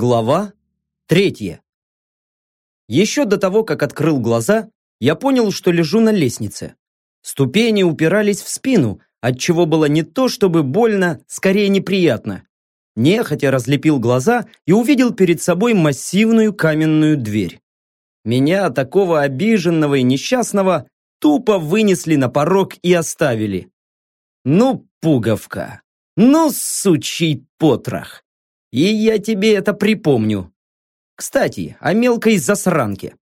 Глава третья. Еще до того, как открыл глаза, я понял, что лежу на лестнице. Ступени упирались в спину, отчего было не то чтобы больно, скорее неприятно. Нехотя разлепил глаза и увидел перед собой массивную каменную дверь. Меня, такого обиженного и несчастного, тупо вынесли на порог и оставили. Ну, пуговка, ну, сучий потрох. И я тебе это припомню. Кстати, о мелкой засранке.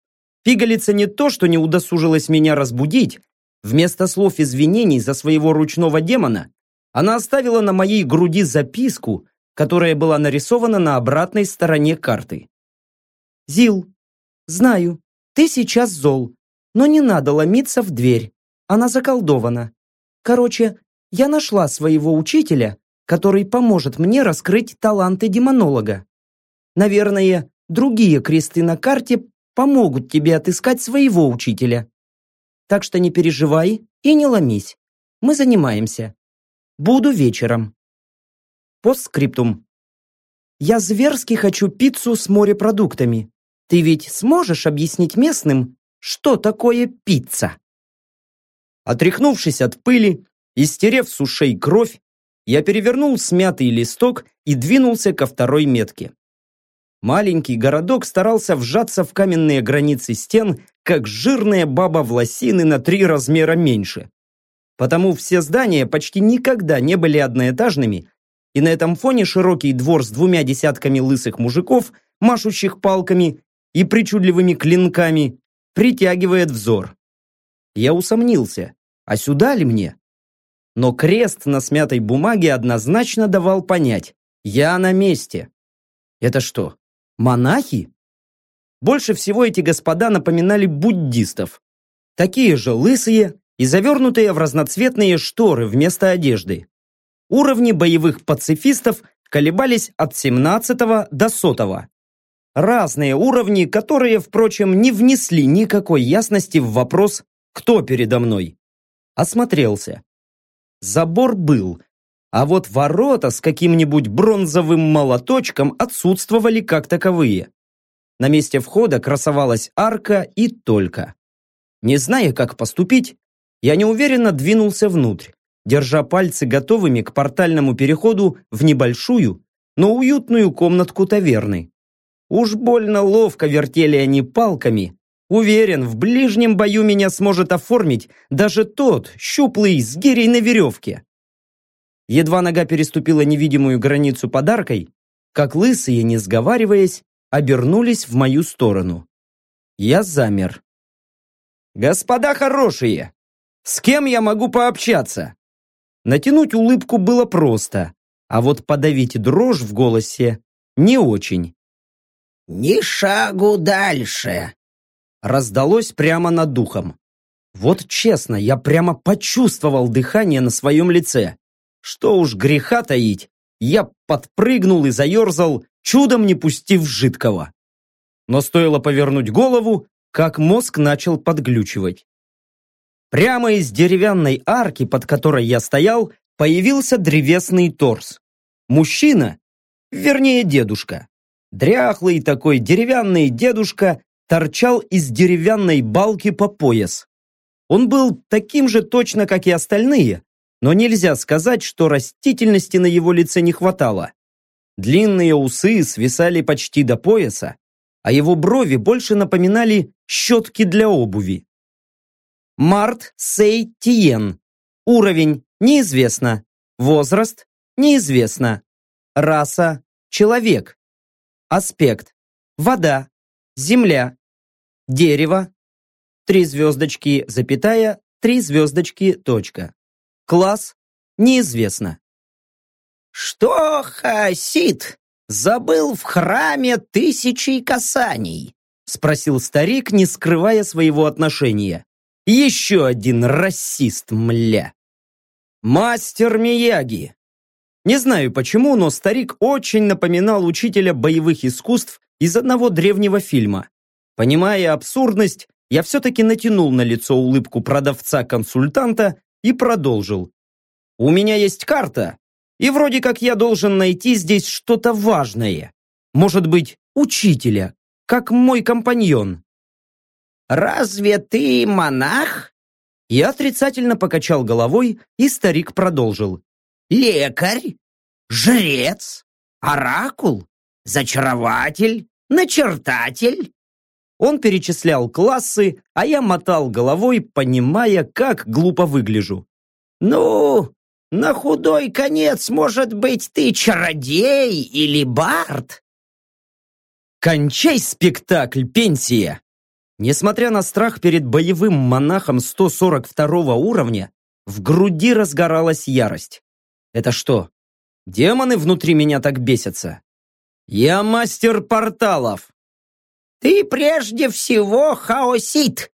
Пигалица не то, что не удосужилась меня разбудить. Вместо слов извинений за своего ручного демона, она оставила на моей груди записку, которая была нарисована на обратной стороне карты. «Зил, знаю, ты сейчас зол, но не надо ломиться в дверь. Она заколдована. Короче, я нашла своего учителя который поможет мне раскрыть таланты демонолога. Наверное, другие кресты на карте помогут тебе отыскать своего учителя. Так что не переживай и не ломись. Мы занимаемся. Буду вечером. Постскриптум. Я зверски хочу пиццу с морепродуктами. Ты ведь сможешь объяснить местным, что такое пицца? Отряхнувшись от пыли и стерев с ушей кровь, я перевернул смятый листок и двинулся ко второй метке. Маленький городок старался вжаться в каменные границы стен, как жирная баба в лосины на три размера меньше. Потому все здания почти никогда не были одноэтажными, и на этом фоне широкий двор с двумя десятками лысых мужиков, машущих палками и причудливыми клинками, притягивает взор. Я усомнился, а сюда ли мне? Но крест на смятой бумаге однозначно давал понять «Я на месте». Это что, монахи? Больше всего эти господа напоминали буддистов. Такие же лысые и завернутые в разноцветные шторы вместо одежды. Уровни боевых пацифистов колебались от 17 до 100. Разные уровни, которые, впрочем, не внесли никакой ясности в вопрос «Кто передо мной?». Осмотрелся. Забор был, а вот ворота с каким-нибудь бронзовым молоточком отсутствовали как таковые. На месте входа красовалась арка и только. Не зная, как поступить, я неуверенно двинулся внутрь, держа пальцы готовыми к портальному переходу в небольшую, но уютную комнатку таверны. Уж больно ловко вертели они палками, Уверен, в ближнем бою меня сможет оформить даже тот, щуплый, с гирей на веревке. Едва нога переступила невидимую границу подаркой, как лысые, не сговариваясь, обернулись в мою сторону. Я замер. «Господа хорошие! С кем я могу пообщаться?» Натянуть улыбку было просто, а вот подавить дрожь в голосе не очень. «Ни шагу дальше!» Раздалось прямо над духом. Вот честно, я прямо почувствовал дыхание на своем лице. Что уж греха таить, я подпрыгнул и заерзал, чудом не пустив жидкого. Но стоило повернуть голову, как мозг начал подглючивать. Прямо из деревянной арки, под которой я стоял, появился древесный торс. Мужчина, вернее дедушка. Дряхлый такой деревянный дедушка торчал из деревянной балки по пояс. Он был таким же точно, как и остальные, но нельзя сказать, что растительности на его лице не хватало. Длинные усы свисали почти до пояса, а его брови больше напоминали щетки для обуви. Март Сей Тиен. Уровень неизвестно. Возраст неизвестно. Раса человек. Аспект вода, земля, дерево, три звездочки, запятая, три звездочки, точка. Класс неизвестно. «Что, Хасид, забыл в храме тысячи касаний?» спросил старик, не скрывая своего отношения. Еще один расист, мля. Мастер Мияги. Не знаю почему, но старик очень напоминал учителя боевых искусств из одного древнего фильма. Понимая абсурдность, я все-таки натянул на лицо улыбку продавца-консультанта и продолжил. «У меня есть карта, и вроде как я должен найти здесь что-то важное. Может быть, учителя, как мой компаньон. «Разве ты монах?» Я отрицательно покачал головой, и старик продолжил. «Лекарь? Жрец? Оракул? Зачарователь? Начертатель?» Он перечислял классы, а я мотал головой, понимая, как глупо выгляжу. «Ну, на худой конец, может быть, ты чародей или бард?» «Кончай спектакль, пенсия!» Несмотря на страх перед боевым монахом 142 уровня, в груди разгоралась ярость. Это что, демоны внутри меня так бесятся? Я мастер порталов. Ты прежде всего хаосит.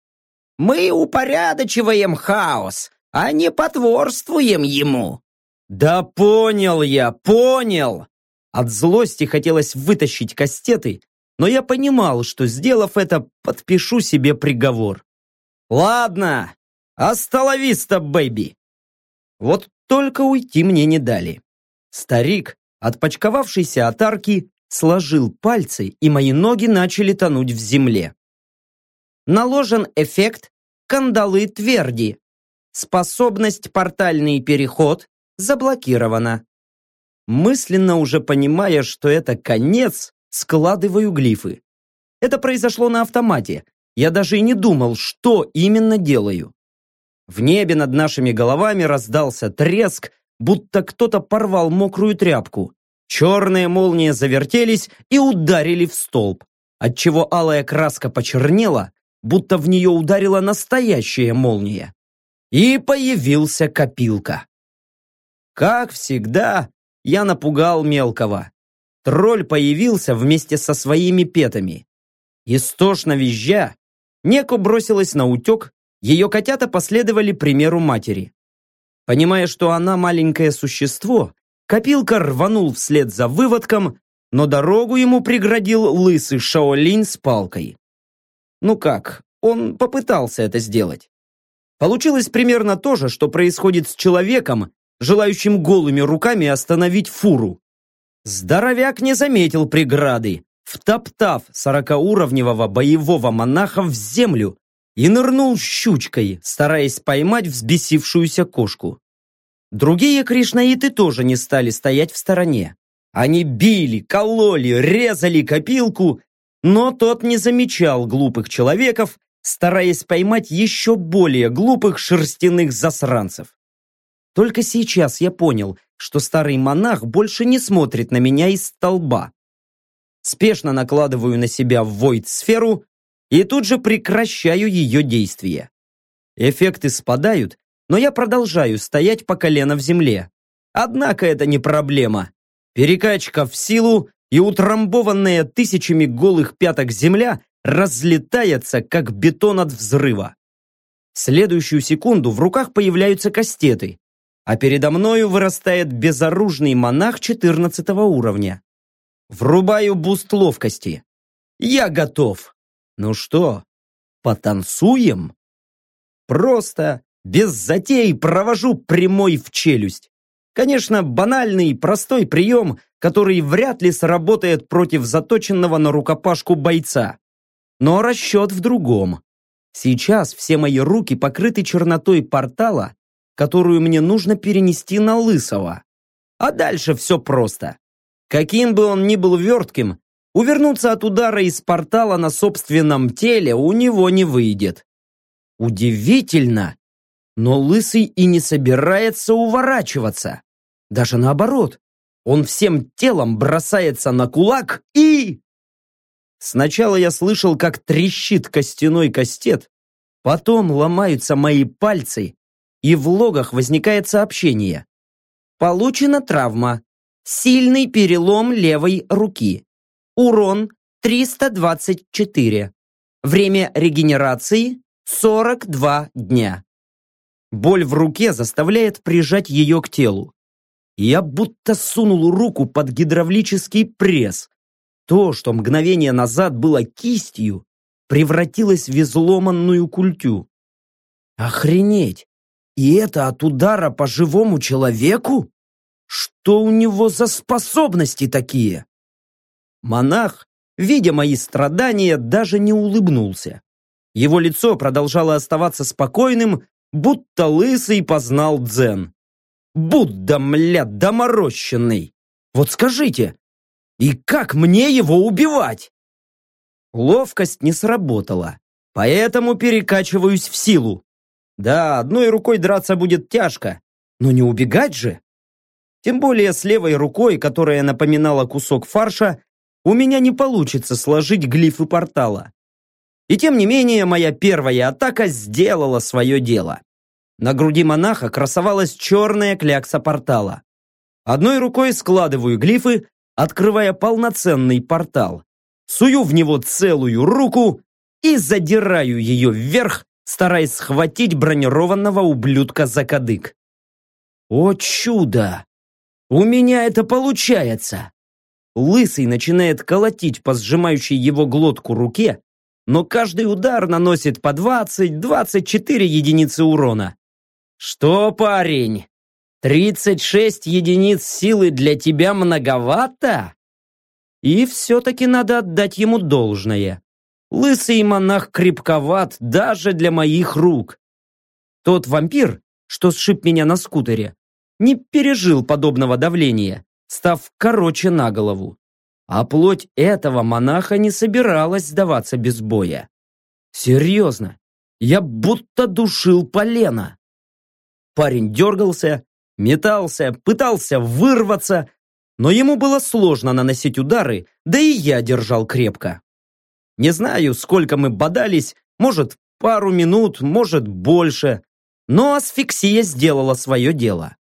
Мы упорядочиваем хаос, а не потворствуем ему. Да понял я, понял. От злости хотелось вытащить кастеты но я понимал, что, сделав это, подпишу себе приговор. Ладно, hasta la vista, baby. Вот только уйти мне не дали. Старик, отпочковавшийся от арки, сложил пальцы, и мои ноги начали тонуть в земле. Наложен эффект кандалы тверди. Способность портальный переход заблокирована. Мысленно уже понимая, что это конец, складываю глифы. Это произошло на автомате. Я даже и не думал, что именно делаю. В небе над нашими головами раздался треск, будто кто-то порвал мокрую тряпку. Черные молнии завертелись и ударили в столб, отчего алая краска почернела, будто в нее ударила настоящая молния. И появился копилка. Как всегда, я напугал мелкого. Тролль появился вместе со своими петами. Истошно визжа, Неко бросилась на утек, ее котята последовали примеру матери. Понимая, что она маленькое существо, Копилка рванул вслед за выводком, но дорогу ему преградил лысый Шаолинь с палкой. Ну как, он попытался это сделать. Получилось примерно то же, что происходит с человеком, желающим голыми руками остановить фуру. Здоровяк не заметил преграды, втоптав сорокауровневого боевого монаха в землю и нырнул щучкой, стараясь поймать взбесившуюся кошку. Другие кришнаиты тоже не стали стоять в стороне. Они били, кололи, резали копилку, но тот не замечал глупых человеков, стараясь поймать еще более глупых шерстяных засранцев. Только сейчас я понял, что старый монах больше не смотрит на меня из столба. Спешно накладываю на себя войд-сферу и тут же прекращаю ее действие. Эффекты спадают, но я продолжаю стоять по колено в земле. Однако это не проблема. Перекачка в силу и утрамбованная тысячами голых пяток земля разлетается, как бетон от взрыва. В следующую секунду в руках появляются кастеты, а передо мною вырастает безоружный монах 14 уровня. Врубаю boost ловкости. Я готов. Ну что, потанцуем? Просто, без затей, провожу прямой в челюсть. Конечно, банальный, простой прием, который вряд ли сработает против заточенного на рукопашку бойца. Но расчет в другом. Сейчас все мои руки покрыты чернотой портала, которую мне нужно перенести на Лысого. А дальше все просто. Каким бы он ни был вертким, увернуться от удара из портала на собственном теле у него не выйдет. Удивительно, но Лысый и не собирается уворачиваться. Даже наоборот, он всем телом бросается на кулак и... Сначала я слышал, как трещит костяной кастет, потом ломаются мои пальцы, и в логах возникает сообщение. Получена травма. Сильный перелом левой руки. Урон 324. Время регенерации 42 дня. Боль в руке заставляет прижать ее к телу. Я будто сунул руку под гидравлический пресс. То, что мгновение назад было кистью, превратилось в изломанную культю. Охренеть! И это от удара по живому человеку? Что у него за способности такие? Монах, видя мои страдания, даже не улыбнулся. Его лицо продолжало оставаться спокойным, будто лысый познал дзен. Будда, мля, доморощенный! Вот скажите, и как мне его убивать? Ловкость не сработала, поэтому перекачиваюсь в силу. Да, одной рукой драться будет тяжко, но не убегать же. Тем более с левой рукой, которая напоминала кусок фарша, у меня не получится сложить глифы портала. И тем не менее, моя первая атака сделала свое дело. На груди монаха красовалась черная клякса портала. Одной рукой складываю глифы, открывая полноценный портал. Сую в него целую руку и задираю ее вверх, стараясь схватить бронированного ублюдка за кадык. О чудо! У меня это получается! Лысый начинает колотить по сжимающей его глотку руке, но каждый удар наносит по 20-24 единицы урона. Что, парень, 36 единиц силы для тебя многовато? И все-таки надо отдать ему должное. Лысый монах крепковат даже для моих рук. Тот вампир, что сшиб меня на скутере, не пережил подобного давления, став короче на голову. А плоть этого монаха не собиралась сдаваться без боя. Серьезно, я будто душил полено. Парень дергался, метался, пытался вырваться, но ему было сложно наносить удары, да и я держал крепко. Не знаю, сколько мы бодались, может, пару минут, может, больше, но асфиксия сделала свое дело.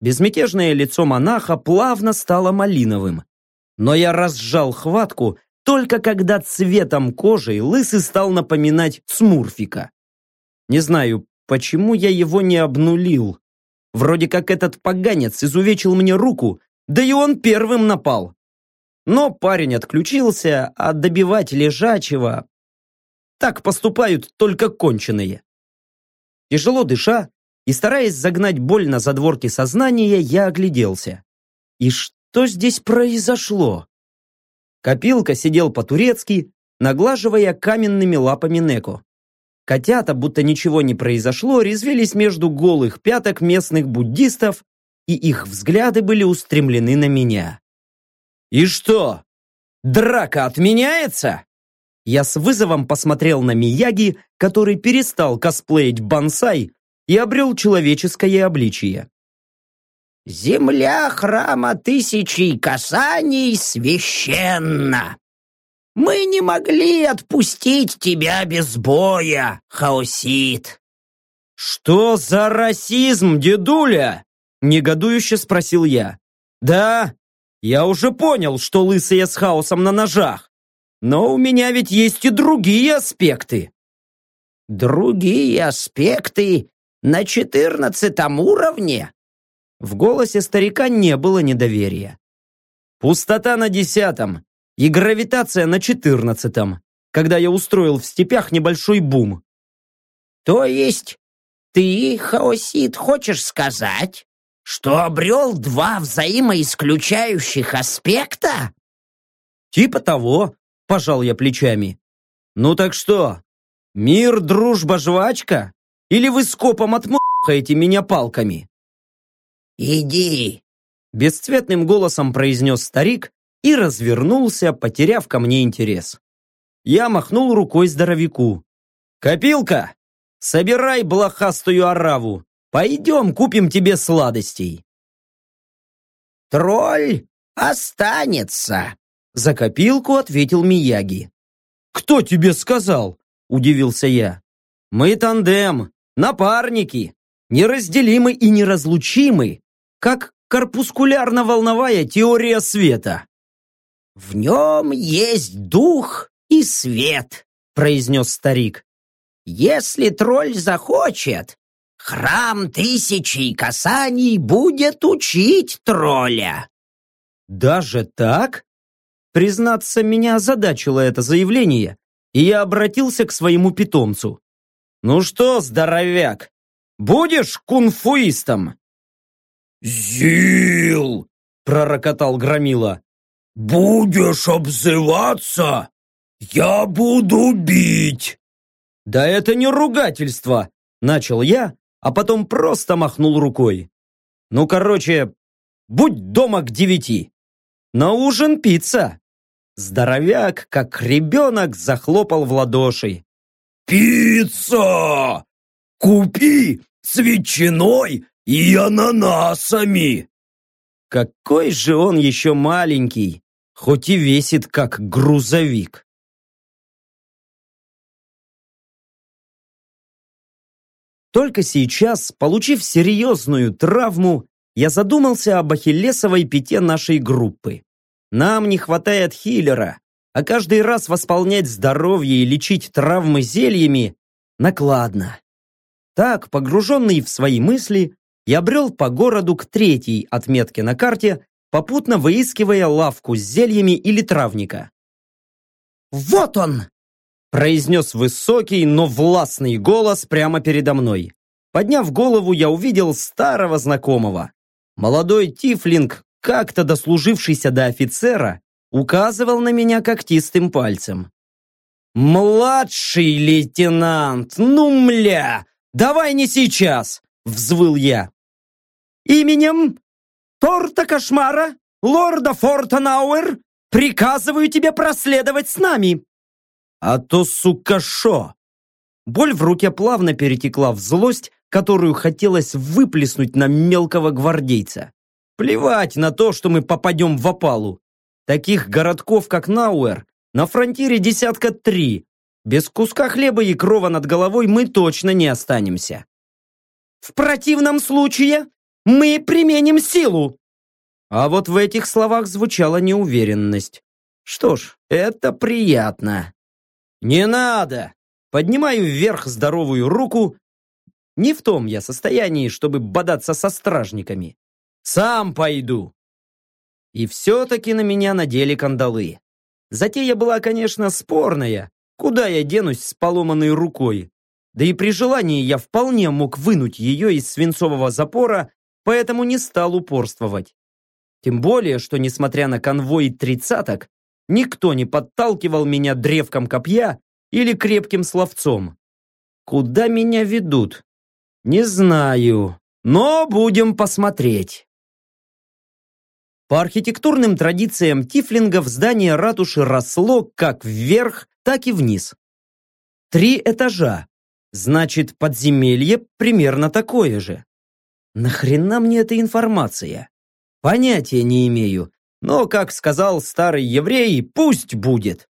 Безмятежное лицо монаха плавно стало малиновым. Но я разжал хватку, только когда цветом кожи лысый стал напоминать смурфика. Не знаю, Почему я его не обнулил? Вроде как этот поганец изувечил мне руку, да и он первым напал. Но парень отключился, а добивать лежачего... Так поступают только конченые. Тяжело дыша и стараясь загнать боль на задворки сознания, я огляделся. И что здесь произошло? Копилка сидел по-турецки, наглаживая каменными лапами Неко. Котята, будто ничего не произошло, резвились между голых пяток местных буддистов, и их взгляды были устремлены на меня. «И что? Драка отменяется?» Я с вызовом посмотрел на Мияги, который перестал косплеить бонсай и обрел человеческое обличие. «Земля храма тысячи касаний священна!» Мы не могли отпустить тебя без боя, Хаосит!» «Что за расизм, дедуля?» – негодующе спросил я. «Да, я уже понял, что лысые с хаосом на ножах. Но у меня ведь есть и другие аспекты». «Другие аспекты на четырнадцатом уровне?» В голосе старика не было недоверия. «Пустота на десятом, и гравитация на четырнадцатом, когда я устроил в степях небольшой бум. То есть ты, Хаосит, хочешь сказать, что обрел два взаимоисключающих аспекта? Типа того, пожал я плечами. Ну так что, мир, дружба, жвачка? Или вы скопом отмахаете меня палками? Иди, бесцветным голосом произнес старик и развернулся, потеряв ко мне интерес. Я махнул рукой здоровяку. «Копилка, собирай блохастую ораву. Пойдем купим тебе сладостей». «Тролль останется», — за копилку ответил Мияги. «Кто тебе сказал?» — удивился я. «Мы тандем, напарники, неразделимы и неразлучимы, как корпускулярно-волновая теория света». «В нем есть дух и свет», — произнес старик. «Если тролль захочет, храм тысячи касаний будет учить тролля». «Даже так?» Признаться, меня озадачило это заявление, и я обратился к своему питомцу. «Ну что, здоровяк, будешь кунфуистом?» «Зил!» — пророкотал Громила. «Будешь обзываться, я буду бить!» «Да это не ругательство!» – начал я, а потом просто махнул рукой. «Ну, короче, будь дома к девяти. На ужин пицца!» Здоровяк, как ребенок, захлопал в ладоши. «Пицца! Купи с ветчиной и ананасами!» Какой же он еще маленький, хоть и весит как грузовик. Только сейчас, получив серьезную травму, я задумался об ахиллесовой пяте нашей группы. Нам не хватает хиллера, а каждый раз восполнять здоровье и лечить травмы зельями накладно. Так, погруженный в свои мысли, я брел по городу к третьей отметке на карте, попутно выискивая лавку с зельями или травника. «Вот он!» произнес высокий, но властный голос прямо передо мной. Подняв голову, я увидел старого знакомого. Молодой тифлинг, как-то дослужившийся до офицера, указывал на меня когтистым пальцем. «Младший лейтенант, ну мля! Давай не сейчас!» — взвыл я. «Именем торта кошмара, лорда Фортонауэр, приказываю тебе проследовать с нами!» «А то, сука, шо!» Боль в руке плавно перетекла в злость, которую хотелось выплеснуть на мелкого гвардейца. Плевать на то, что мы попадем в опалу. Таких городков, как Науэр, на фронтире десятка три. Без куска хлеба и крова над головой мы точно не останемся. В противном случае мы применим силу. А вот в этих словах звучала неуверенность. Что ж, это приятно. Не надо! Поднимаю вверх здоровую руку. Не в том я состоянии, чтобы бодаться со стражниками. Сам пойду. И все-таки на меня надели кандалы. Затея была, конечно, спорная. Куда я денусь с поломанной рукой? Да и при желании я вполне мог вынуть ее из свинцового запора, поэтому не стал упорствовать. Тем более, что, несмотря на конвой тридцаток, никто не подталкивал меня древком копья или крепким словцом. Куда меня ведут? Не знаю, но будем посмотреть. По архитектурным традициям тифлингов здание ратуши росло как вверх, так и вниз. Три этажа. Значит, подземелье примерно такое же. Нахрена мне эта информация? Понятия не имею. Но, как сказал старый еврей, пусть будет.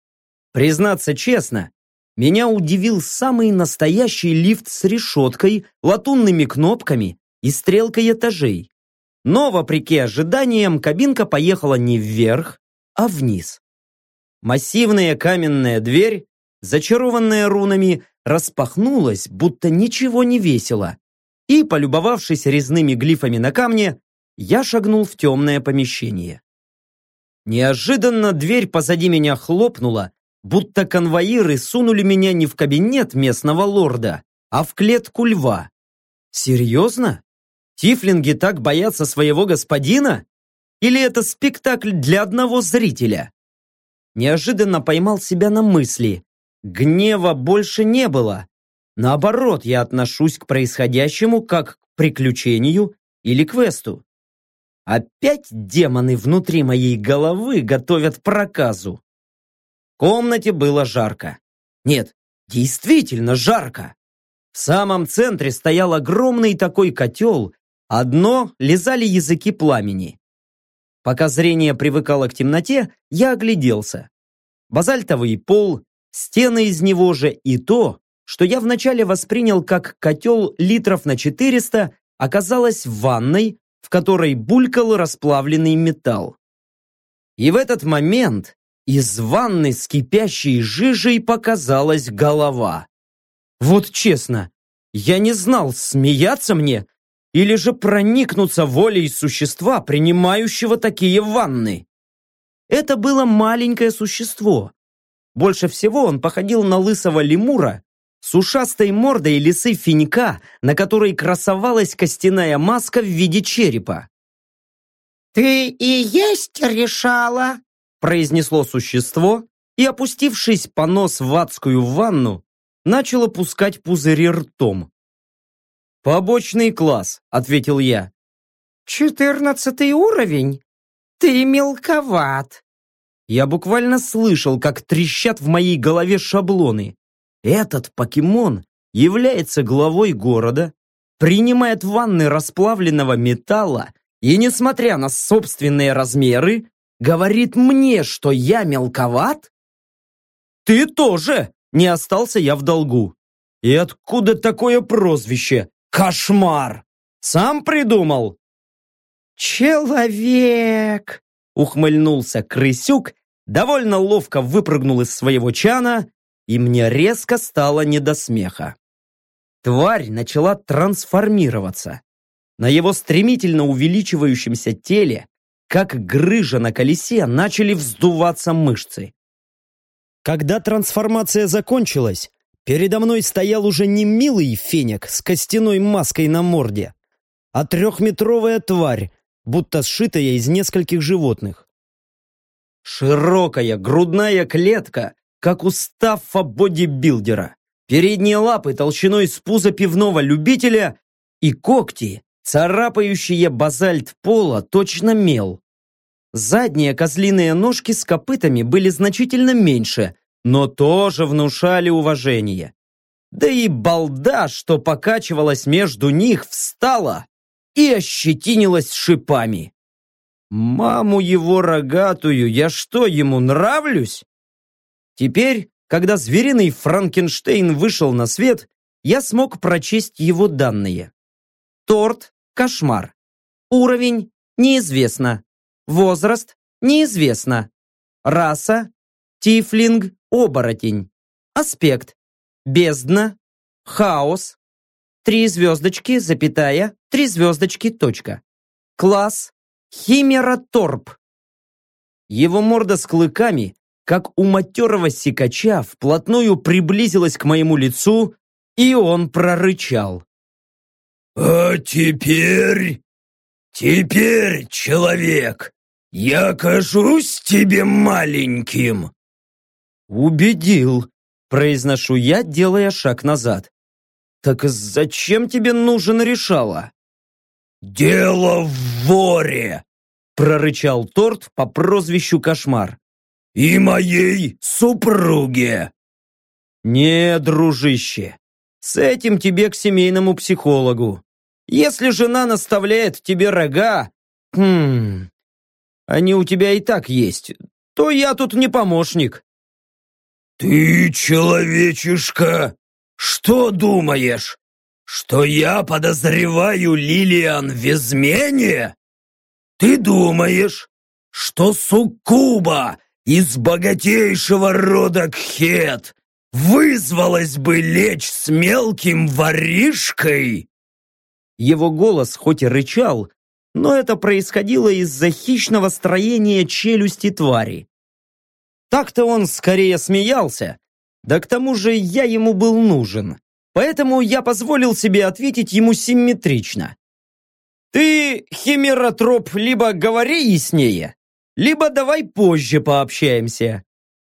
Признаться честно, меня удивил самый настоящий лифт с решеткой, латунными кнопками и стрелкой этажей. Но, вопреки ожиданиям, кабинка поехала не вверх, а вниз. Массивная каменная дверь, зачарованная рунами, распахнулась, будто ничего не весело. И, полюбовавшись резными глифами на камне, я шагнул в темное помещение. Неожиданно дверь позади меня хлопнула, будто конвоиры сунули меня не в кабинет местного лорда, а в клетку льва. Серьезно? Тифлинги так боятся своего господина? Или это спектакль для одного зрителя? Неожиданно поймал себя на мысли. Гнева больше не было. Наоборот, я отношусь к происходящему как к приключению или квесту. Опять демоны внутри моей головы готовят проказу. В комнате было жарко. Нет, действительно жарко. В самом центре стоял огромный такой котел, Одно лизали языки пламени. Пока зрение привыкало к темноте, я огляделся. Базальтовый пол, стены из него же и то, что я вначале воспринял как котел литров на 400, оказалось в ванной, в которой булькал расплавленный металл. И в этот момент из ванны с кипящей жижей показалась голова. Вот честно, я не знал, смеяться мне или же проникнуться волей существа, принимающего такие ванны. Это было маленькое существо. Больше всего он походил на лысого лемура с ушастой мордой лисы финика, на которой красовалась костяная маска в виде черепа. «Ты и есть решала?» произнесло существо и, опустившись по нос в адскую ванну, начало пускать пузыри ртом. «Побочный класс», — ответил я. «Четырнадцатый уровень? Ты мелковат!» Я буквально слышал, как трещат в моей голове шаблоны. Этот покемон является главой города, принимает ванны расплавленного металла и, несмотря на собственные размеры, говорит мне, что я мелковат? Ты тоже! Не остался я в долгу. И откуда такое прозвище? Кошмар! Сам придумал? Человек! Ухмыльнулся крысюк, довольно ловко выпрыгнул из своего чана, и мне резко стало не до смеха. Тварь начала трансформироваться. На его стремительно увеличивающемся теле, как грыжа на колесе, начали вздуваться мышцы. Когда трансформация закончилась, передо мной стоял уже не милый феник с костяной маской на морде, а трехметровая тварь, будто сшитая из нескольких животных. Широкая грудная клетка, как у стаффа бодибилдера, передние лапы толщиной с пуза пивного любителя и когти, царапающие базальт пола, точно мел. Задние козлиные ножки с копытами были значительно меньше, но тоже внушали уважение. Да и балда, что покачивалась между них, встала и ощетинилась шипами. Маму его рогатую, я что, ему нравлюсь? Теперь, когда звериный Франкенштейн вышел на свет, я смог прочесть его данные. Торт – кошмар. Уровень – неизвестно. Возраст – неизвестно. Раса – тифлинг, оборотень. Аспект – бездна, хаос, три звездочки, запятая, три звездочки, точка. Класс – химераторп. Его морда с клыками, как у матерого сикача, вплотную приблизилась к моему лицу, и он прорычал. «А теперь... теперь, человек, я кажусь тебе маленьким!» «Убедил», — произношу я, делая шаг назад. «Так зачем тебе нужен решала?» «Дело в воре!» — прорычал торт по прозвищу Кошмар. «И моей супруге!» «Не, дружище, с этим тебе к семейному психологу. Если жена наставляет тебе рога, хм, они у тебя и так есть, то я тут не помощник. «Ты, человечишка, что думаешь, что я подозреваю Лилиан в измене? Ты думаешь, что суккуба из богатейшего рода Кхет вызвалась бы лечь с мелким воришкой?» Его голос хоть и рычал, но это происходило из-за хищного строения челюсти твари. Так-то он скорее смеялся, да к тому же я ему был нужен, поэтому я позволил себе ответить ему симметрично. «Ты, химеротроп, либо говори яснее, либо давай позже пообщаемся.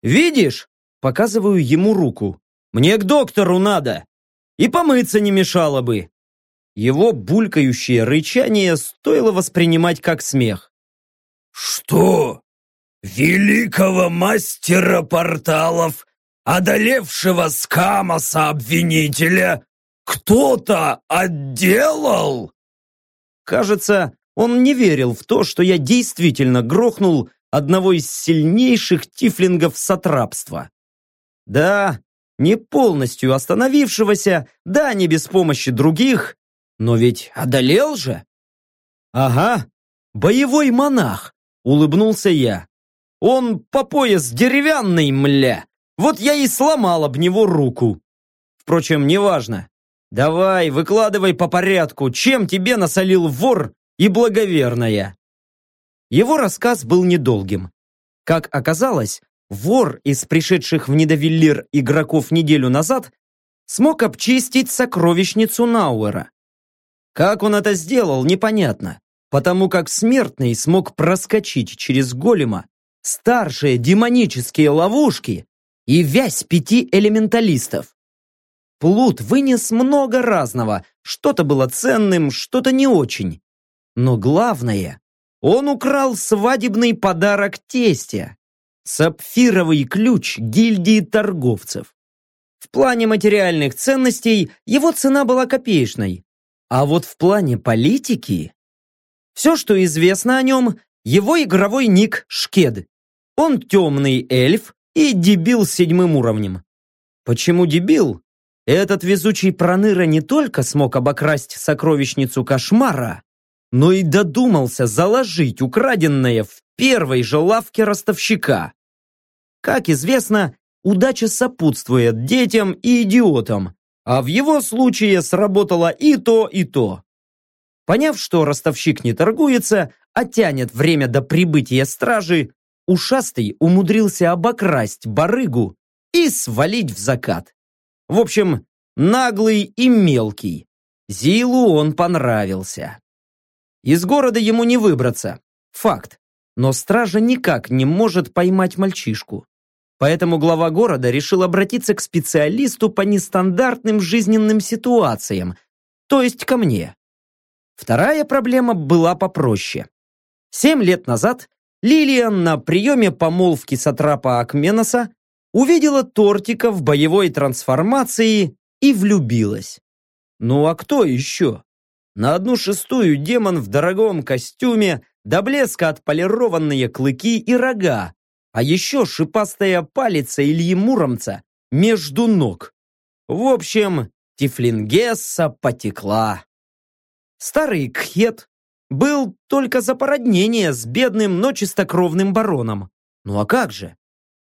Видишь?» Показываю ему руку. «Мне к доктору надо. И помыться не мешало бы». Его булькающее рычание стоило воспринимать как смех. «Что? великого мастера порталов, одолевшего скамоса-обвинителя, кто-то отделал?» Кажется, он не верил в то, что я действительно грохнул одного из сильнейших тифлингов сатрапства. Да, не полностью остановившегося, да, не без помощи других, но ведь одолел же. Ага, боевой монах, улыбнулся я. Он по пояс деревянный, мля. Вот я и сломал об него руку. Впрочем, неважно. Давай, выкладывай по порядку, чем тебе насолил вор и благоверная. Его рассказ был недолгим. Как оказалось, вор из пришедших в Недовиллир игроков неделю назад смог обчистить сокровищницу Науэра. Как он это сделал, непонятно, потому как смертный смог проскочить через голема старшие демонические ловушки и вязь пяти элементалистов. Плут вынес много разного, что-то было ценным, что-то не очень. Но главное, он украл свадебный подарок тестя. Сапфировый ключ гильдии торговцев. В плане материальных ценностей его цена была копеечной. А вот в плане политики... Все, что известно о нем, его игровой ник Шкед. Он темный эльф и дебил с седьмым уровнем. Почему дебил? Этот везучий проныра не только смог обокрасть сокровищницу кошмара, но и додумался заложить украденное в первой же лавке ростовщика. Как известно, удача сопутствует детям и идиотам, а в его случае сработало и то, и то. Поняв, что ростовщик не торгуется, а тянет время до прибытия стражи, ушастый умудрился обокрасть барыгу и свалить в закат. В общем, наглый и мелкий. Зилу он понравился. Из города ему не выбраться. Факт. Но стража никак не может поймать мальчишку. Поэтому глава города решил обратиться к специалисту по нестандартным жизненным ситуациям, то есть ко мне. Вторая проблема была попроще. Семь лет назад Лилиан на приеме помолвки сатрапа Акменоса увидела тортика в боевой трансформации и влюбилась. Ну а кто еще? На одну шестую демон в дорогом костюме, до блеска отполированные клыки и рога, а еще шипастая палица Ильи Муромца между ног. В общем, Тифлингесса потекла. Старый Кхет был только за породнение с бедным, но чистокровным бароном. Ну а как же?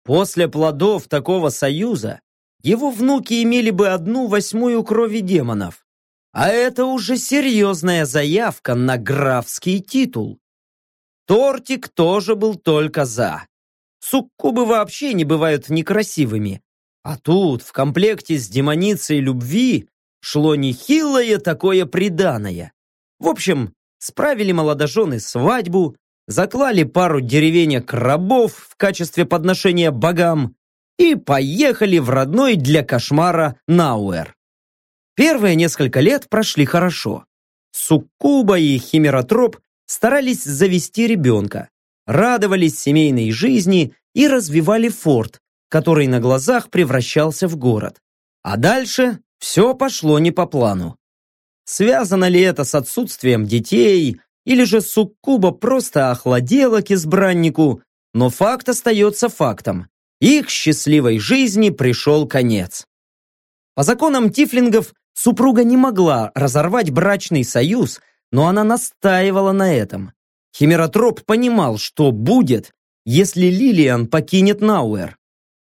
После плодов такого союза его внуки имели бы одну восьмую крови демонов. А это уже серьезная заявка на графский титул. Тортик тоже был только за. Суккубы вообще не бывают некрасивыми. А тут, в комплекте с демоницей любви, шло нехилое такое приданое. В общем, справили молодожены свадьбу, заклали пару деревенек рабов в качестве подношения богам и поехали в родной для кошмара Науэр. Первые несколько лет прошли хорошо. Суккуба и Химеротроп старались завести ребенка, радовались семейной жизни и развивали форт, который на глазах превращался в город. А дальше все пошло не по плану. Связано ли это с отсутствием детей, или же суккуба просто охладела к избраннику, но факт остается фактом. Их счастливой жизни пришел конец. По законам тифлингов супруга не могла разорвать брачный союз, но она настаивала на этом. Химеротроп понимал, что будет, если Лилиан покинет Науэр.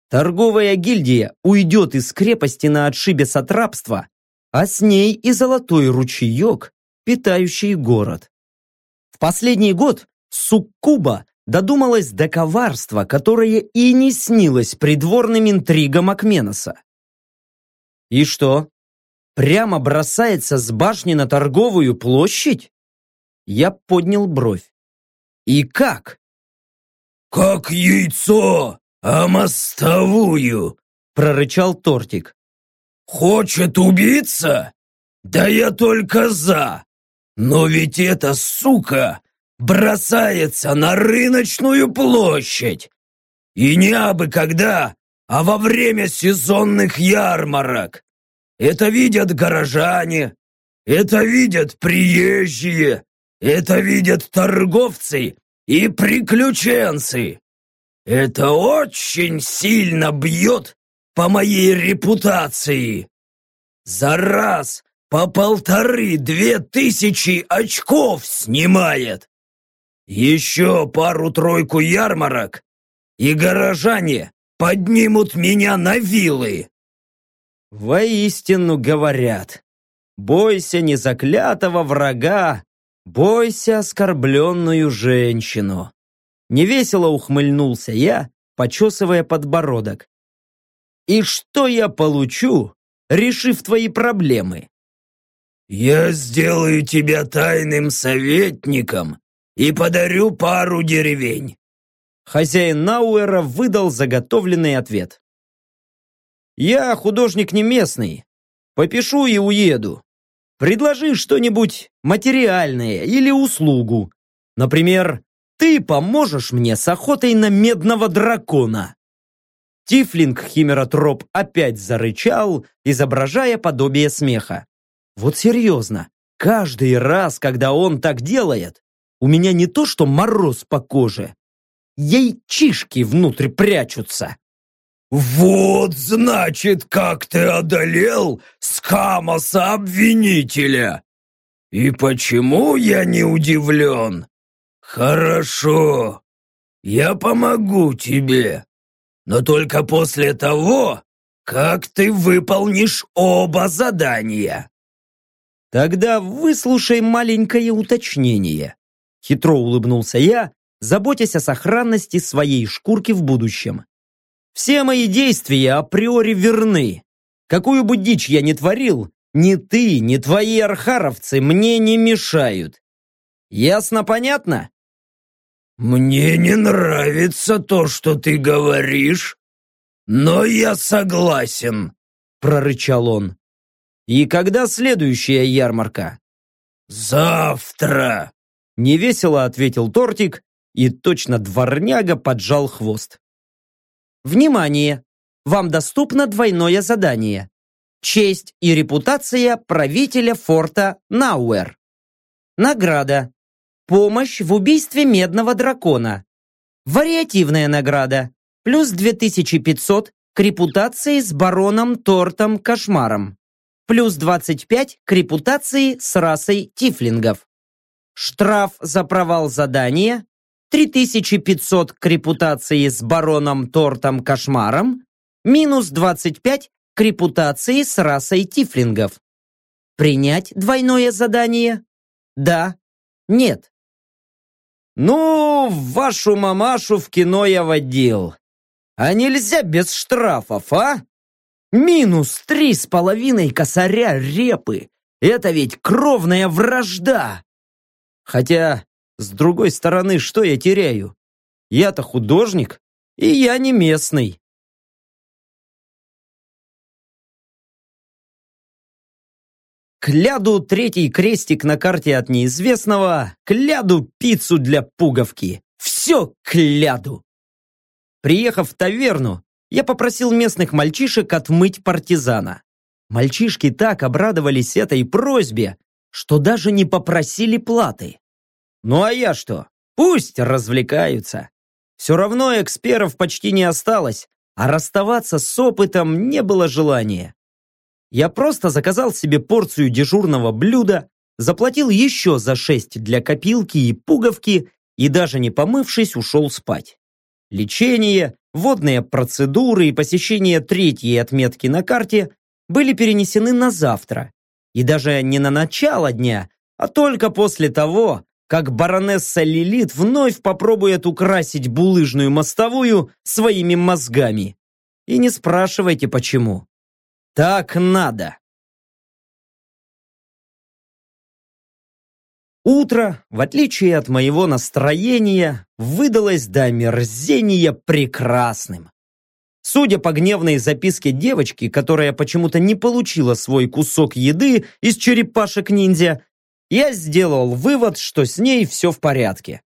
Торговая гильдия уйдет из крепости на отшибе сатрапства, а с ней и золотой ручеек, питающий город. В последний год Суккуба додумалась до коварства, которое и не снилось придворным интригам Акменоса. И что? Прямо бросается с башни на торговую площадь? Я поднял бровь. И как? «Как яйцо, а мостовую!» прорычал Тортик. «Хочет убиться? Да я только за! Но ведь эта сука бросается на рыночную площадь! И не абы когда, а во время сезонных ярмарок! Это видят горожане, это видят приезжие, это видят торговцы и приключенцы. Это очень сильно бьет по моей репутации. За раз по полторы-две тысячи очков снимает. Еще пару-тройку ярмарок, и горожане поднимут меня на вилы. Воистину говорят, бойся не заклятого врага, бойся оскорбленную женщину. Невесело ухмыльнулся я, почесывая подбородок. И что я получу, решив твои проблемы? Я сделаю тебя тайным советником и подарю пару деревень. Хозяин Науэра выдал заготовленный ответ. «Я художник не местный. Попишу и уеду. Предложи что-нибудь материальное или услугу. Например, ты поможешь мне с охотой на медного дракона». Тифлинг Химеротроп опять зарычал, изображая подобие смеха. Вот серьезно, каждый раз, когда он так делает, у меня не то что мороз по коже, яйчишки внутрь прячутся. «Вот, значит, как ты одолел скамоса-обвинителя! И почему я не удивлен? Хорошо, я помогу тебе, но только после того, как ты выполнишь оба задания». «Тогда выслушай маленькое уточнение», — хитро улыбнулся я, заботясь о сохранности своей шкурки в будущем. «Все мои действия априори верны. Какую бы дичь я ни творил, ни ты, ни твои архаровцы мне не мешают. Ясно понятно?» «Мне не нравится то, что ты говоришь, но я согласен», — прорычал он. «И когда следующая ярмарка?» «Завтра!» — невесело ответил Тортик и точно дворняга поджал хвост. Внимание! Вам доступно двойное задание. Честь и репутация правителя форта Науэр. Награда. Помощь в убийстве медного дракона. Вариативная награда. Плюс 2500 к репутации с бароном Тортом Кошмаром. Плюс 25 к репутации с расой тифлингов. Штраф за провал задания 3500 к репутации с бароном Тортом Кошмаром, минус 25 к репутации с расой тифлингов. Принять двойное задание? Да, нет. Ну, вашу мамашу в кино я водил. А нельзя без штрафов, а? Минус три с половиной косаря репы. Это ведь кровная вражда. Хотя с другой стороны, что я теряю? Я-то художник, и я не местный. Кляду третий крестик на карте от неизвестного, кляду пиццу для пуговки. Все кляду. Приехав в таверну, я попросил местных мальчишек отмыть партизана. Мальчишки так обрадовались этой просьбе, что даже не попросили платы. Ну а я что? Пусть развлекаются. Все равно эксперов почти не осталось, а расставаться с опытом не было желания. Я просто заказал себе порцию дежурного блюда, заплатил еще за шесть для копилки и пуговки и даже не помывшись ушел спать. Лечение, водные процедуры и посещение третьей отметки на карте были перенесены на завтра. И даже не на начало дня, а только после того, как баронесса Лилит вновь попробует украсить булыжную мостовую своими мозгами. И не спрашивайте, почему. Так надо. Утро, в отличие от моего настроения, выдалось до мерзения прекрасным. Судя по гневной записке девочки, которая почему-то не получила свой кусок еды из черепашек-ниндзя, я сделал вывод, что с ней все в порядке.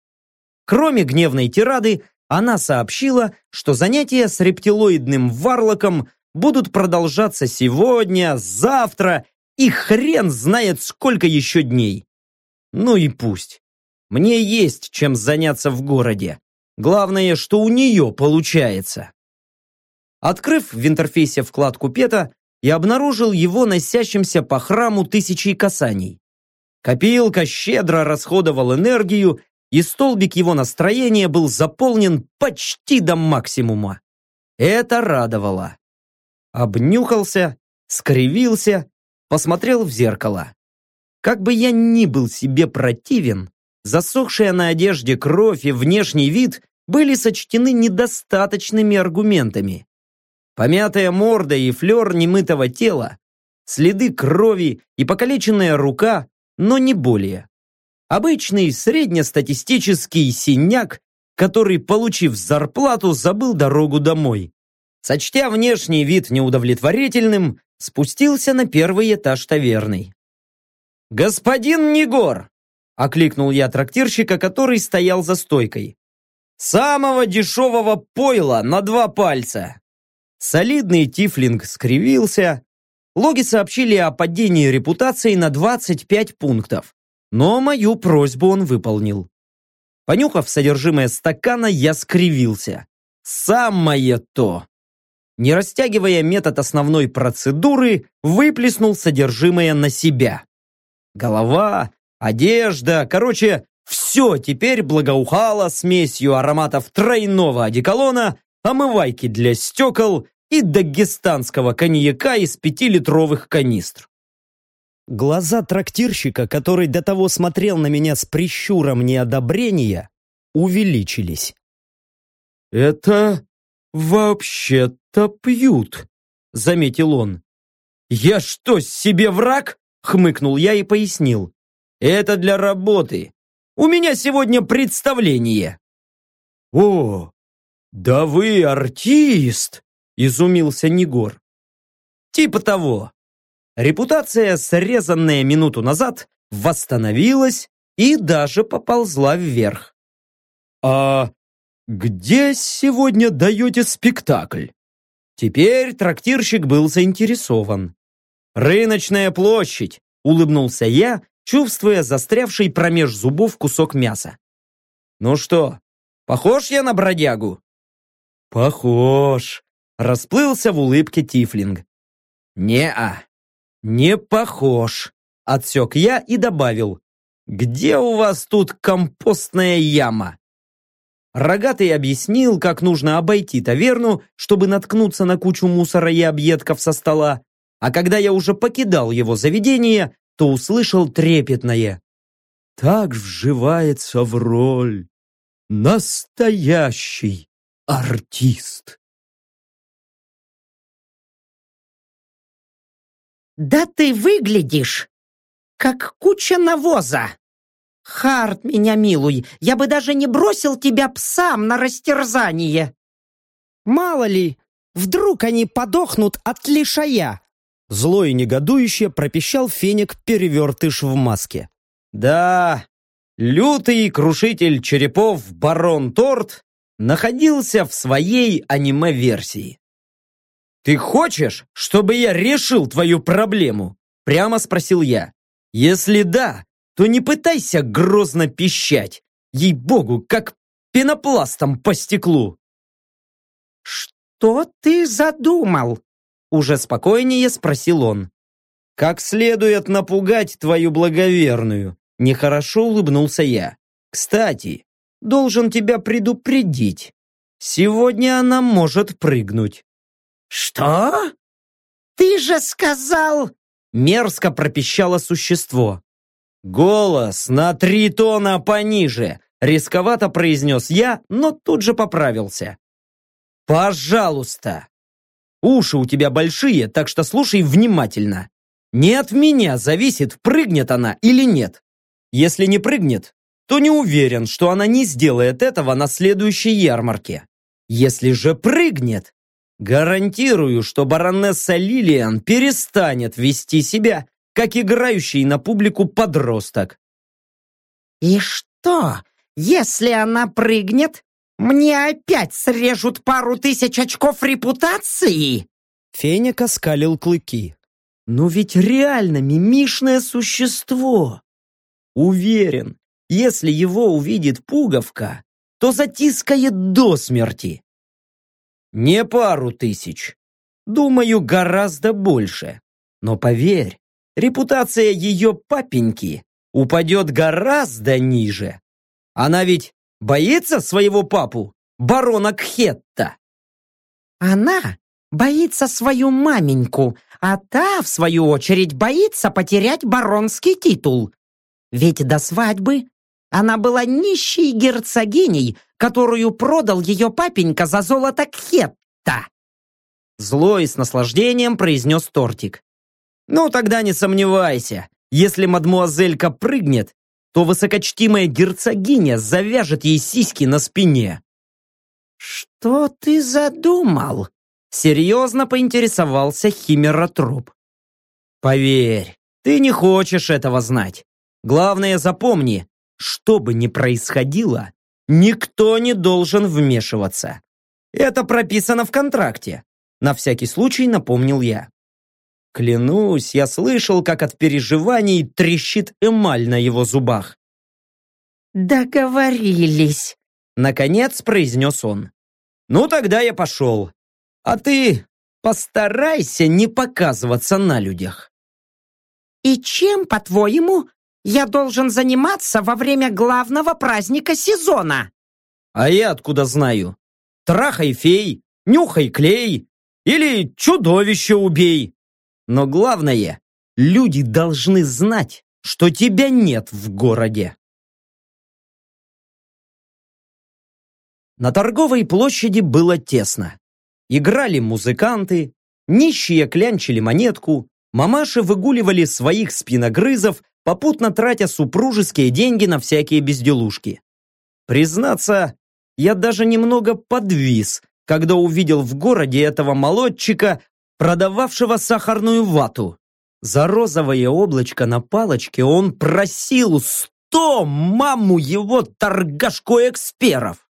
Кроме гневной тирады, она сообщила, что занятия с рептилоидным варлоком будут продолжаться сегодня, завтра и хрен знает сколько еще дней. Ну и пусть. Мне есть чем заняться в городе. Главное, что у нее получается. Открыв в интерфейсе вкладку Пета, я обнаружил его носящимся по храму тысячи касаний. Копилка щедро расходовал энергию, и столбик его настроения был заполнен почти до максимума. Это радовало. Обнюхался, скривился, посмотрел в зеркало. Как бы я ни был себе противен, засохшая на одежде кровь и внешний вид были сочтены недостаточными аргументами. Помятая морда и флер немытого тела, следы крови и покалеченная рука но не более. Обычный среднестатистический синяк который, получив зарплату, забыл дорогу домой. Сочтя внешний вид неудовлетворительным, спустился на первый этаж таверны. «Господин Негор!» – окликнул я трактирщика, который стоял за стойкой. «Самого дешевого пойла на два пальца!» Солидный тифлинг скривился. Логи сообщили о падении репутации на 25 пунктов, но мою просьбу он выполнил. Понюхав содержимое стакана, я скривился. Самое то! Не растягивая метод основной процедуры, выплеснул содержимое на себя. Голова, одежда, короче, все теперь благоухало смесью ароматов тройного одеколона, омывайки для стекол и дагестанского коньяка из пятилитровых канистр. Глаза трактирщика, который до того смотрел на меня с прищуром неодобрения, увеличились. «Это вообще-то пьют», — заметил он. «Я что, себе враг?» — хмыкнул я и пояснил. «Это для работы. У меня сегодня представление». «О, да вы артист!» — изумился Негор. «Типа того. Репутация, срезанная минуту назад, восстановилась и даже поползла вверх. «А где сегодня даете спектакль?» Теперь трактирщик был заинтересован. «Рыночная площадь», — улыбнулся я, чувствуя застрявший промеж зубов кусок мяса. «Ну что, похож я на бродягу?» «Похож», — расплылся в улыбке Тифлинг. «Не-а, «Не похож», — отсек я и добавил. «Где у вас тут компостная яма?» Рогатый объяснил, как нужно обойти таверну, чтобы наткнуться на кучу мусора и объедков со стола, а когда я уже покидал его заведение, то услышал трепетное. «Так вживается в роль настоящий артист». «Да ты выглядишь, как куча навоза!» «Харт, меня милуй, я бы даже не бросил тебя псам на растерзание!» «Мало ли, вдруг они подохнут от лишая!» Зло и негодующе пропищал феник-перевертыш в маске. «Да, лютый крушитель черепов барон Торт находился в своей аниме-версии. «Ты хочешь, чтобы я решил твою проблему?» Прямо спросил я. «Если да, то не пытайся грозно пищать. Ей-богу, как пенопластом по стеклу!» «Что ты задумал?» Уже спокойнее спросил он. «Как следует напугать твою благоверную», нехорошо улыбнулся я. «Кстати, должен тебя предупредить. Сегодня она может прыгнуть. «Что? Ты же сказал...» Мерзко пропищало существо. «Голос на три тона пониже!» Рисковато произнес я, но тут же поправился. «Пожалуйста!» Уши у тебя большие, так что слушай внимательно. Не от меня зависит, прыгнет она или нет. Если не прыгнет, то не уверен, что она не сделает этого на следующей ярмарке. Если же прыгнет, Гарантирую, что баронесса Лилиан перестанет вести себя, как играющий на публику подросток. «И что, если она прыгнет, мне опять срежут пару тысяч очков репутации?» Феник оскалил клыки. «Ну ведь реально мимишное существо!» Уверен, если его увидит пуговка, то затискает до смерти. Не пару тысяч. Думаю, гораздо больше. Но поверь, репутация ее папеньки упадет гораздо ниже. Она ведь боится своего папу, барона Кхетта. Она боится свою маменьку, а та, в свою очередь, боится потерять баронский титул. Ведь до свадьбы она была нищей герцогиней, которую продал ее папенька за золото Кхетта. Зло с наслаждением произнес тортик. Ну, тогда не сомневайся, если мадмуазелька прыгнет, то высокочтимая герцогиня завяжет ей сиськи на спине. «Что ты задумал?» Серьезно поинтересовался химеротроп. «Поверь, ты не хочешь этого знать. Главное запомни, что бы ни происходило, никто не должен вмешиваться. Это прописано в контракте. На всякий случай напомнил я. Клянусь, я слышал, как от переживаний трещит эмаль на его зубах. «Договорились», — наконец произнес он. «Ну, тогда я пошел. А ты постарайся не показываться на людях». «И чем, по-твоему, я должен заниматься во время главного праздника сезона?» «А я откуда знаю? Трахай фей, нюхай клей или чудовище убей. Но главное, люди должны знать, что тебя нет в городе». На торговой площади было тесно. Играли музыканты, нищие клянчили монетку, мамаши выгуливали своих спиногрызов, попутно тратя супружеские деньги на всякие безделушки. Признаться, я даже немного подвис, когда увидел в городе этого молодчика, продававшего сахарную вату. За розовое облачко на палочке он просил сто маму его торгашко-эксперов.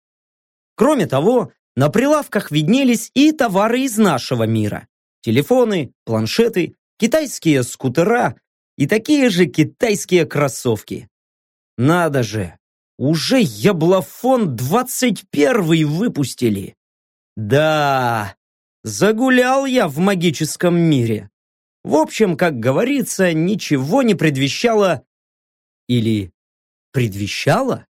Кроме того, на прилавках виднелись и товары из нашего мира. Телефоны, планшеты, китайские скутера и такие же китайские кроссовки. Надо же, уже Яблофон 21 выпустили. Да, загулял я в магическом мире. В общем, как говорится, ничего не предвещало... Или предвещало?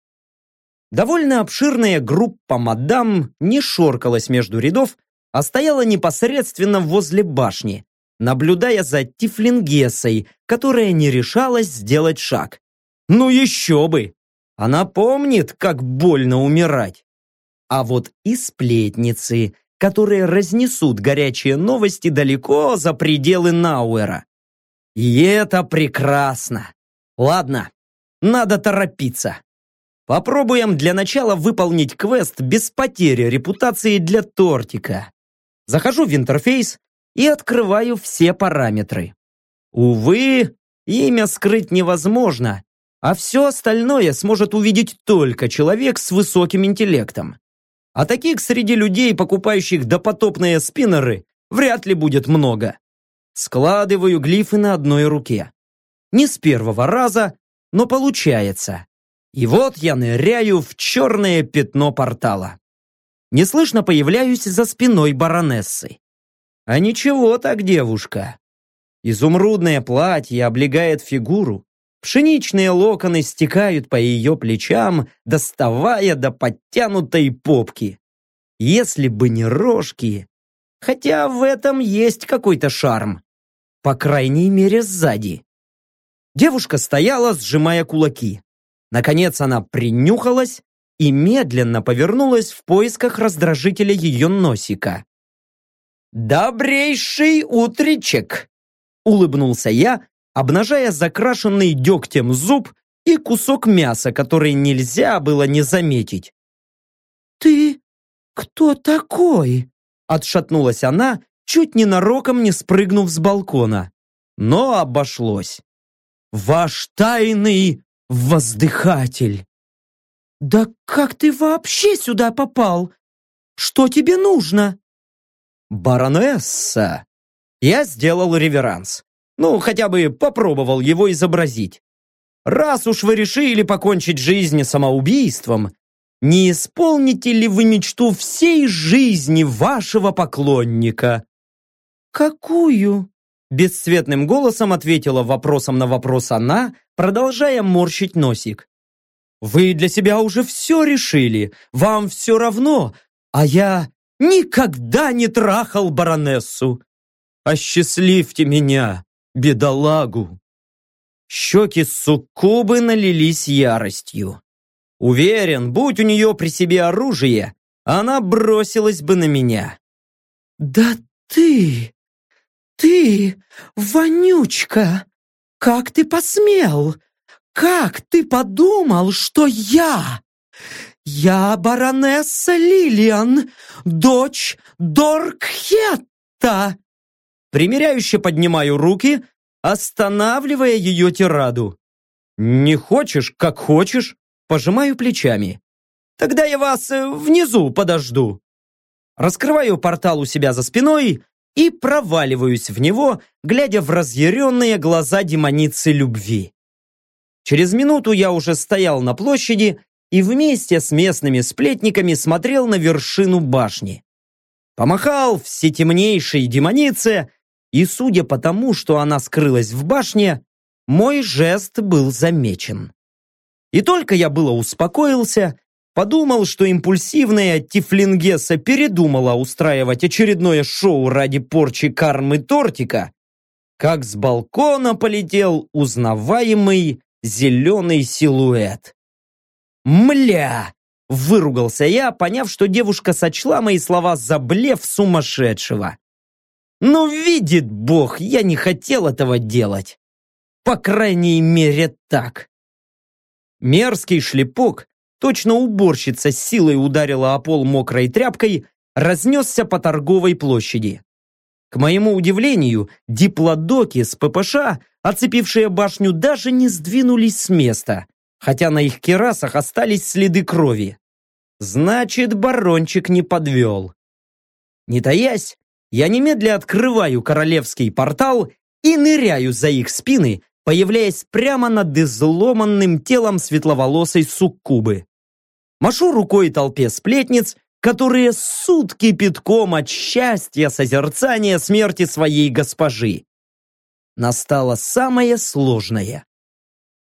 Довольно обширная группа мадам не шоркалась между рядов, а стояла непосредственно возле башни, наблюдая за Тифлингесой, которая не решалась сделать шаг. Ну еще бы! Она помнит, как больно умирать. А вот и сплетницы, которые разнесут горячие новости далеко за пределы Науэра. И это прекрасно. Ладно, надо торопиться. Попробуем для начала выполнить квест без потери репутации для тортика. Захожу в интерфейс и открываю все параметры. Увы, имя скрыть невозможно, а все остальное сможет увидеть только человек с высоким интеллектом. А таких среди людей, покупающих допотопные спиннеры, вряд ли будет много. Складываю глифы на одной руке. Не с первого раза, но получается. И вот я ныряю в черное пятно портала. Неслышно появляюсь за спиной баронессы. А ничего так, девушка. Изумрудное платье облегает фигуру, пшеничные локоны стекают по ее плечам, доставая до подтянутой попки. Если бы не рожки, хотя в этом есть какой-то шарм, по крайней мере сзади. Девушка стояла, сжимая кулаки. Наконец она принюхалась и медленно повернулась в поисках раздражителя ее носика. «Добрейший утречек!» — улыбнулся я, обнажая закрашенный дегтем зуб и кусок мяса, который нельзя было не заметить. «Ты кто такой?» — отшатнулась она, чуть ненароком не спрыгнув с балкона. Но обошлось. «Ваш тайный воздыхатель. Да как ты вообще сюда попал? Что тебе нужно? Баронесса. Я сделал реверанс. Ну, хотя бы попробовал его изобразить. Раз уж вы решили покончить жизнь самоубийством, не исполните ли вы мечту всей жизни вашего поклонника? Какую? Бесцветным голосом ответила вопросом на вопрос она, продолжая морщить носик. «Вы для себя уже все решили, вам все равно, а я никогда не трахал баронессу. Осчастливьте меня, бедолагу!» Щеки суккубы налились яростью. Уверен, будь у нее при себе оружие, она бросилась бы на меня. «Да ты! Ты, вонючка! Как ты посмел? как ты подумал, что я? Я баронесса Лилиан, дочь Доркхетта!» Примеряюще поднимаю руки, останавливая ее тираду. «Не хочешь, как хочешь?» Пожимаю плечами. «Тогда я вас э, внизу подожду». Раскрываю портал у себя за спиной и проваливаюсь в него, глядя в разъяренные глаза демоницы любви. Через минуту я уже стоял на площади и вместе с местными сплетниками смотрел на вершину башни. Помахал все темнейшей демонице, и судя по тому, что она скрылась в башне, мой жест был замечен. И только я было успокоился, подумал, что импульсивная Тифлингеса передумала устраивать очередное шоу ради порчи кармы тортика, как с балкона полетел узнаваемый зеленый силуэт. «Мля!» – выругался я, поняв, что девушка сочла мои слова за блеф сумасшедшего. «Но видит Бог, я не хотел этого делать. По крайней мере, так». Мерзкий шлепок, точно уборщица с силой ударила о пол мокрой тряпкой, разнесся по торговой площади. К моему удивлению, диплодоки с ППШ, оцепившие башню, даже не сдвинулись с места, хотя на их керасах остались следы крови. Значит, барончик не подвел. Не таясь, я немедля открываю королевский портал и ныряю за их спины, появляясь прямо над изломанным телом светловолосой суккубы. Машу рукой толпе сплетниц, которые сутки кипятком от счастья созерцания смерти своей госпожи. Настало самое сложное.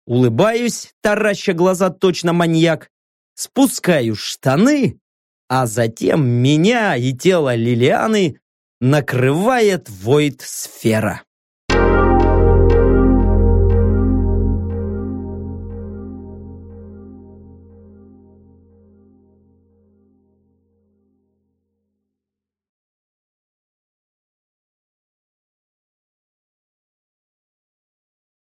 Улыбаюсь, тараща глаза точно маньяк, спускаю штаны, а затем меня и тело Лилианы накрывает войд-сфера.